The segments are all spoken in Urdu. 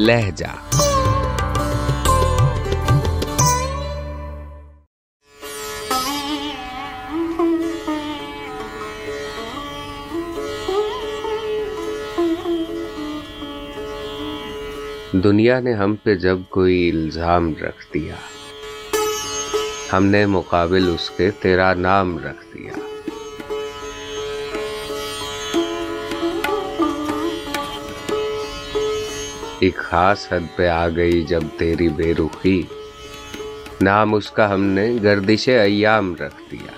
لہجہ۔ دنیا نے ہم پہ جب کوئی الزام رکھ دیا، ہم نے مقابل اس کے تیرا نام رکھ دیا۔ ایک خاص حد پہ آ گئی جب تیری بے رخی۔ نام اس کا ہم نے گردش ایام رکھ دیا۔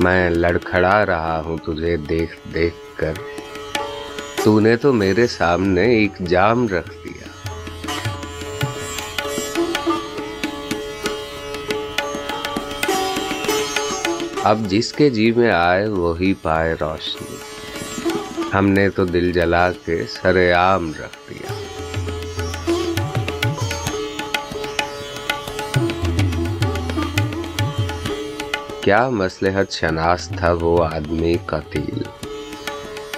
میں لڑکھڑا رہا ہوں تجھے دیکھ دیکھ کر۔ تو نے تو میرے سامنے ایک جام رکھ دیا۔ اب جس کے جی میں آئے وہی پائے روشنی۔ ہم نے تو دل جلا کے سر عام رکھ دیا۔ کیا مسلحت شناس تھا وہ آدمی قتیل؟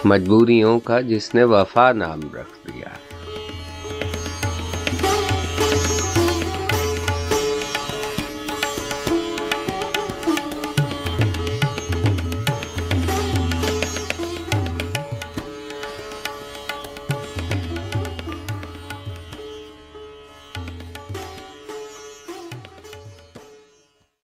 مجبوریوں کا جس نے وفا نام رکھ دیا